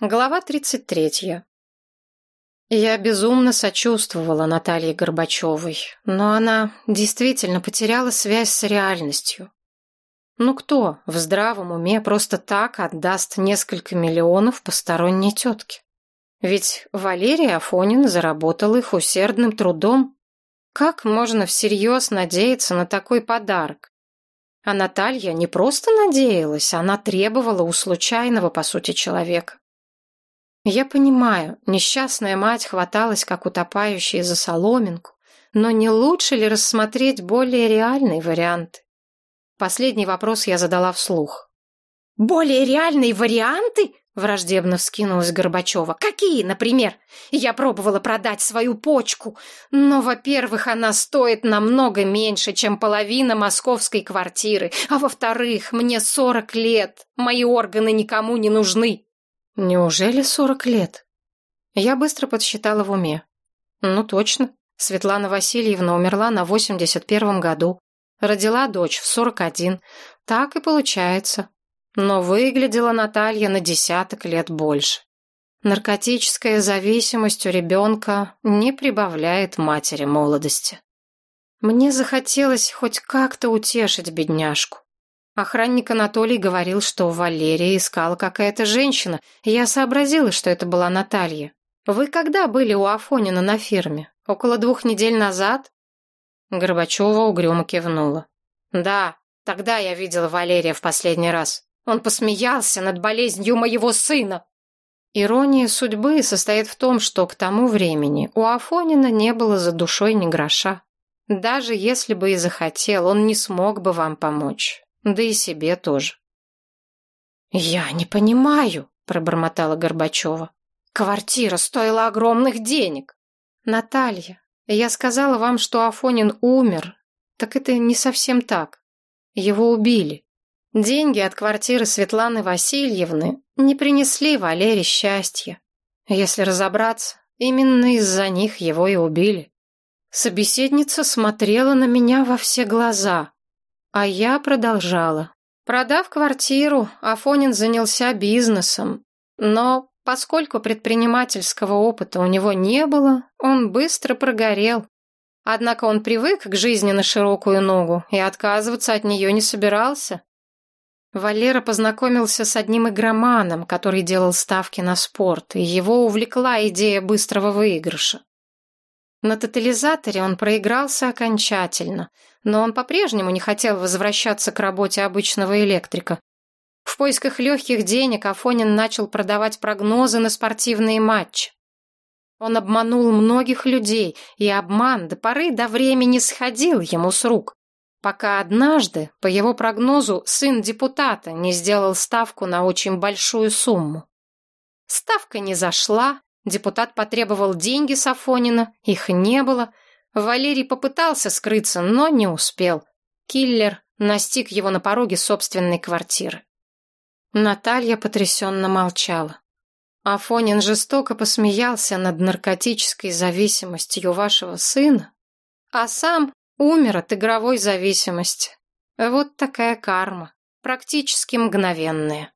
Глава 33. Я безумно сочувствовала Наталье Горбачевой, но она действительно потеряла связь с реальностью. Ну кто в здравом уме просто так отдаст несколько миллионов посторонней тетке? Ведь Валерий Афонин заработал их усердным трудом. Как можно всерьез надеяться на такой подарок? А Наталья не просто надеялась, она требовала у случайного, по сути, человека. Я понимаю, несчастная мать хваталась, как утопающая за соломинку, но не лучше ли рассмотреть более реальный вариант? Последний вопрос я задала вслух. «Более реальные варианты?» — враждебно вскинулась Горбачева. «Какие, например? Я пробовала продать свою почку, но, во-первых, она стоит намного меньше, чем половина московской квартиры, а во-вторых, мне сорок лет, мои органы никому не нужны». Неужели сорок лет? Я быстро подсчитала в уме. Ну точно, Светлана Васильевна умерла на восемьдесят первом году. Родила дочь в сорок один. Так и получается. Но выглядела Наталья на десяток лет больше. Наркотическая зависимость у ребенка не прибавляет матери молодости. Мне захотелось хоть как-то утешить бедняжку. Охранник Анатолий говорил, что Валерия искала какая-то женщина, я сообразила, что это была Наталья. Вы когда были у Афонина на фирме? Около двух недель назад? Горбачева угрюмо кивнула. Да, тогда я видела Валерия в последний раз. Он посмеялся над болезнью моего сына. Ирония судьбы состоит в том, что к тому времени у Афонина не было за душой ни гроша. Даже если бы и захотел, он не смог бы вам помочь да и себе тоже. «Я не понимаю», — пробормотала Горбачева. «Квартира стоила огромных денег». «Наталья, я сказала вам, что Афонин умер. Так это не совсем так. Его убили. Деньги от квартиры Светланы Васильевны не принесли Валере счастья. Если разобраться, именно из-за них его и убили». Собеседница смотрела на меня во все глаза. А я продолжала. Продав квартиру, Афонин занялся бизнесом. Но поскольку предпринимательского опыта у него не было, он быстро прогорел. Однако он привык к жизни на широкую ногу и отказываться от нее не собирался. Валера познакомился с одним игроманом, который делал ставки на спорт, и его увлекла идея быстрого выигрыша. На тотализаторе он проигрался окончательно, но он по-прежнему не хотел возвращаться к работе обычного электрика. В поисках легких денег Афонин начал продавать прогнозы на спортивные матчи. Он обманул многих людей, и обман до поры до времени сходил ему с рук, пока однажды, по его прогнозу, сын депутата не сделал ставку на очень большую сумму. Ставка не зашла, Депутат потребовал деньги с Афонина, их не было. Валерий попытался скрыться, но не успел. Киллер настиг его на пороге собственной квартиры. Наталья потрясенно молчала. Афонин жестоко посмеялся над наркотической зависимостью вашего сына, а сам умер от игровой зависимости. Вот такая карма, практически мгновенная.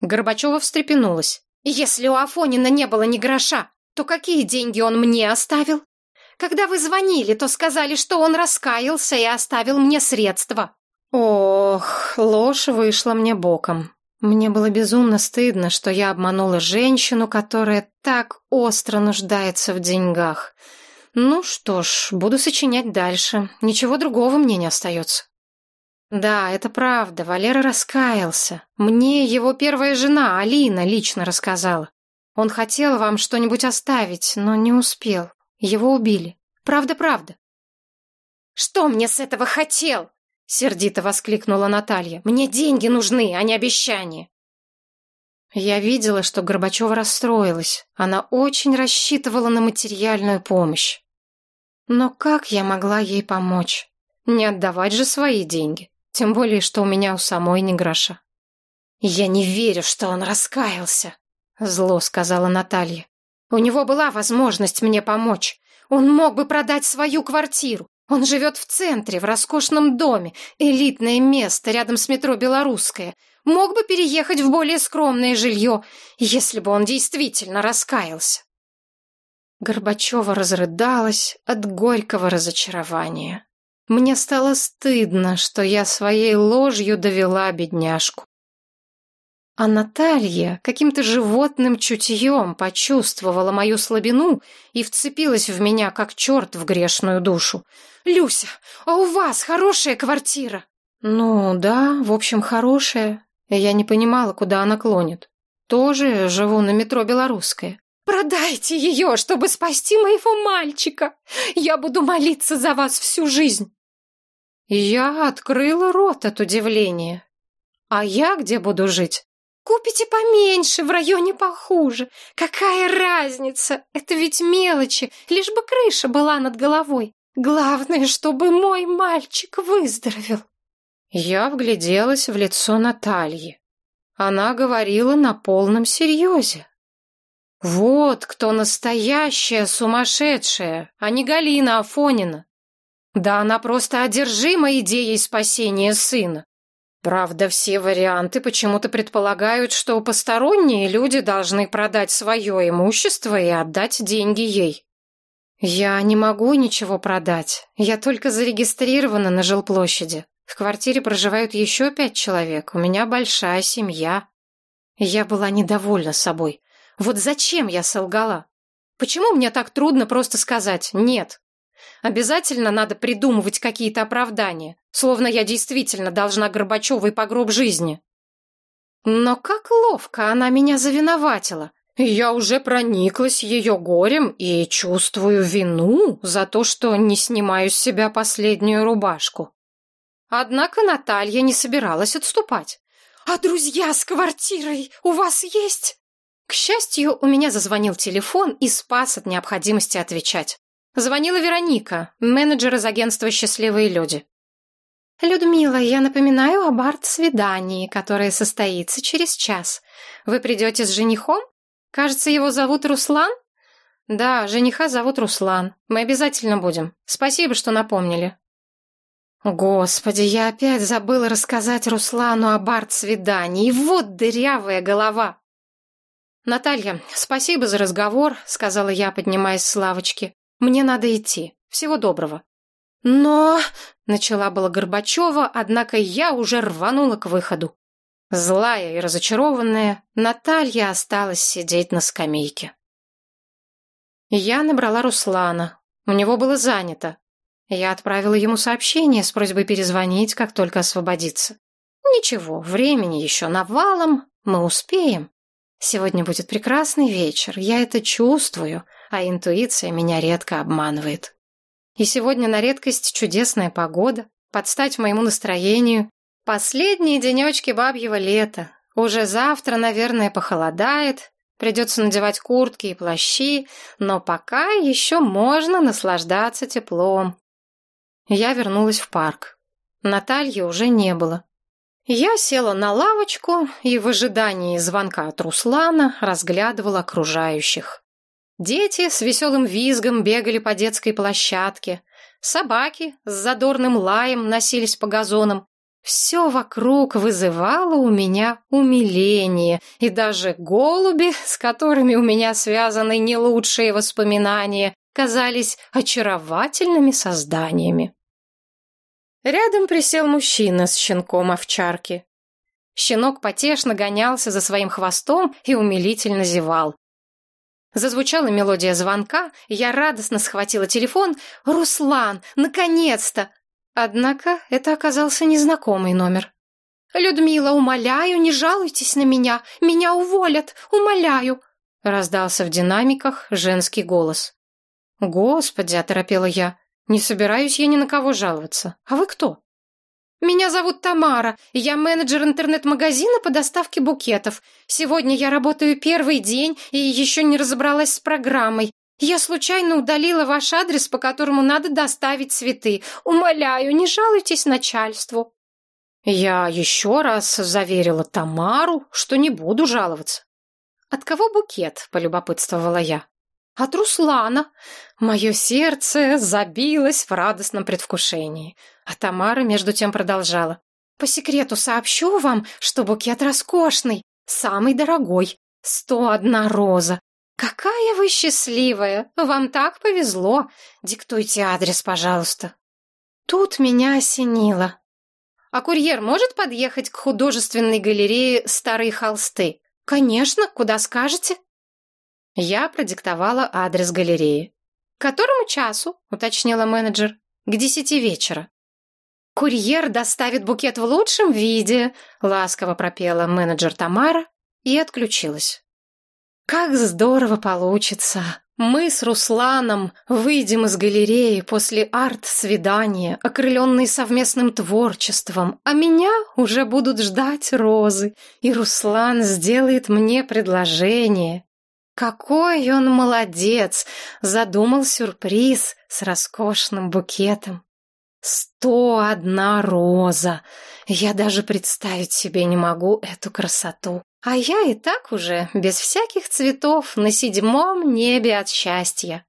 Горбачева встрепенулась. Если у Афонина не было ни гроша, то какие деньги он мне оставил? Когда вы звонили, то сказали, что он раскаялся и оставил мне средства. Ох, ложь вышла мне боком. Мне было безумно стыдно, что я обманула женщину, которая так остро нуждается в деньгах. Ну что ж, буду сочинять дальше. Ничего другого мне не остается. Да, это правда, Валера раскаялся. Мне его первая жена, Алина, лично рассказала. Он хотел вам что-нибудь оставить, но не успел. Его убили. Правда-правда. «Что мне с этого хотел?» — сердито воскликнула Наталья. «Мне деньги нужны, а не обещания». Я видела, что Горбачева расстроилась. Она очень рассчитывала на материальную помощь. Но как я могла ей помочь? Не отдавать же свои деньги. Тем более, что у меня у самой не гроша. «Я не верю, что он раскаялся», — зло сказала Наталья. «У него была возможность мне помочь. Он мог бы продать свою квартиру. Он живет в центре, в роскошном доме, элитное место рядом с метро «Белорусское». Мог бы переехать в более скромное жилье, если бы он действительно раскаялся. Горбачева разрыдалась от горького разочарования. Мне стало стыдно, что я своей ложью довела бедняжку. А Наталья каким-то животным чутьем почувствовала мою слабину и вцепилась в меня, как черт в грешную душу. «Люся, а у вас хорошая квартира?» «Ну, да, в общем, хорошая. Я не понимала, куда она клонит. Тоже живу на метро Белорусская». «Продайте ее, чтобы спасти моего мальчика! Я буду молиться за вас всю жизнь!» Я открыла рот от удивления. «А я где буду жить?» Купите поменьше, в районе похуже. Какая разница? Это ведь мелочи, лишь бы крыша была над головой. Главное, чтобы мой мальчик выздоровел. Я вгляделась в лицо Натальи. Она говорила на полном серьезе. Вот кто настоящая сумасшедшая, а не Галина Афонина. Да она просто одержима идеей спасения сына. Правда, все варианты почему-то предполагают, что посторонние люди должны продать свое имущество и отдать деньги ей. Я не могу ничего продать. Я только зарегистрирована на жилплощади. В квартире проживают еще пять человек. У меня большая семья. Я была недовольна собой. Вот зачем я солгала? Почему мне так трудно просто сказать «нет»? Обязательно надо придумывать какие-то оправдания, словно я действительно должна Горбачевой по гроб жизни. Но как ловко она меня завиноватила. Я уже прониклась ее горем и чувствую вину за то, что не снимаю с себя последнюю рубашку. Однако Наталья не собиралась отступать. «А друзья с квартирой у вас есть?» К счастью, у меня зазвонил телефон и спас от необходимости отвечать. Звонила Вероника, менеджер из агентства «Счастливые люди». «Людмила, я напоминаю об арт-свидании, которое состоится через час. Вы придете с женихом? Кажется, его зовут Руслан?» «Да, жениха зовут Руслан. Мы обязательно будем. Спасибо, что напомнили». Господи, я опять забыла рассказать Руслану об арт-свидании. Вот дырявая голова. «Наталья, спасибо за разговор», — сказала я, поднимаясь с лавочки. Мне надо идти. Всего доброго. Но... Начала была Горбачева, однако я уже рванула к выходу. Злая и разочарованная, Наталья осталась сидеть на скамейке. Я набрала Руслана. У него было занято. Я отправила ему сообщение с просьбой перезвонить, как только освободится. Ничего, времени еще навалом, мы успеем. Сегодня будет прекрасный вечер, я это чувствую, а интуиция меня редко обманывает. И сегодня на редкость чудесная погода, под стать моему настроению. Последние денечки бабьего лета. Уже завтра, наверное, похолодает, придется надевать куртки и плащи, но пока еще можно наслаждаться теплом. Я вернулась в парк. Натальи уже не было. Я села на лавочку и в ожидании звонка от Руслана разглядывала окружающих. Дети с веселым визгом бегали по детской площадке. Собаки с задорным лаем носились по газонам. Все вокруг вызывало у меня умиление, и даже голуби, с которыми у меня связаны не лучшие воспоминания, казались очаровательными созданиями. Рядом присел мужчина с щенком овчарки. Щенок потешно гонялся за своим хвостом и умилительно зевал. Зазвучала мелодия звонка, я радостно схватила телефон. «Руслан! Наконец-то!» Однако это оказался незнакомый номер. «Людмила, умоляю, не жалуйтесь на меня! Меня уволят! Умоляю!» Раздался в динамиках женский голос. «Господи!» — оторопела я. Не собираюсь я ни на кого жаловаться. А вы кто? Меня зовут Тамара, я менеджер интернет-магазина по доставке букетов. Сегодня я работаю первый день и еще не разобралась с программой. Я случайно удалила ваш адрес, по которому надо доставить цветы. Умоляю, не жалуйтесь начальству. Я еще раз заверила Тамару, что не буду жаловаться. От кого букет, полюбопытствовала я. От Руслана. Мое сердце забилось в радостном предвкушении. А Тамара между тем продолжала. По секрету сообщу вам, что букет роскошный, самый дорогой. Сто одна роза. Какая вы счастливая! Вам так повезло. Диктуйте адрес, пожалуйста. Тут меня осенило. А курьер может подъехать к художественной галерее «Старые холсты»? Конечно, куда скажете? Я продиктовала адрес галереи. «К которому часу?» — уточнила менеджер. «К десяти вечера». «Курьер доставит букет в лучшем виде», — ласково пропела менеджер Тамара и отключилась. «Как здорово получится! Мы с Русланом выйдем из галереи после арт-свидания, окрыленные совместным творчеством, а меня уже будут ждать розы, и Руслан сделает мне предложение. Какой он молодец! Задумал сюрприз с роскошным букетом. Сто одна роза! Я даже представить себе не могу эту красоту. А я и так уже, без всяких цветов, на седьмом небе от счастья.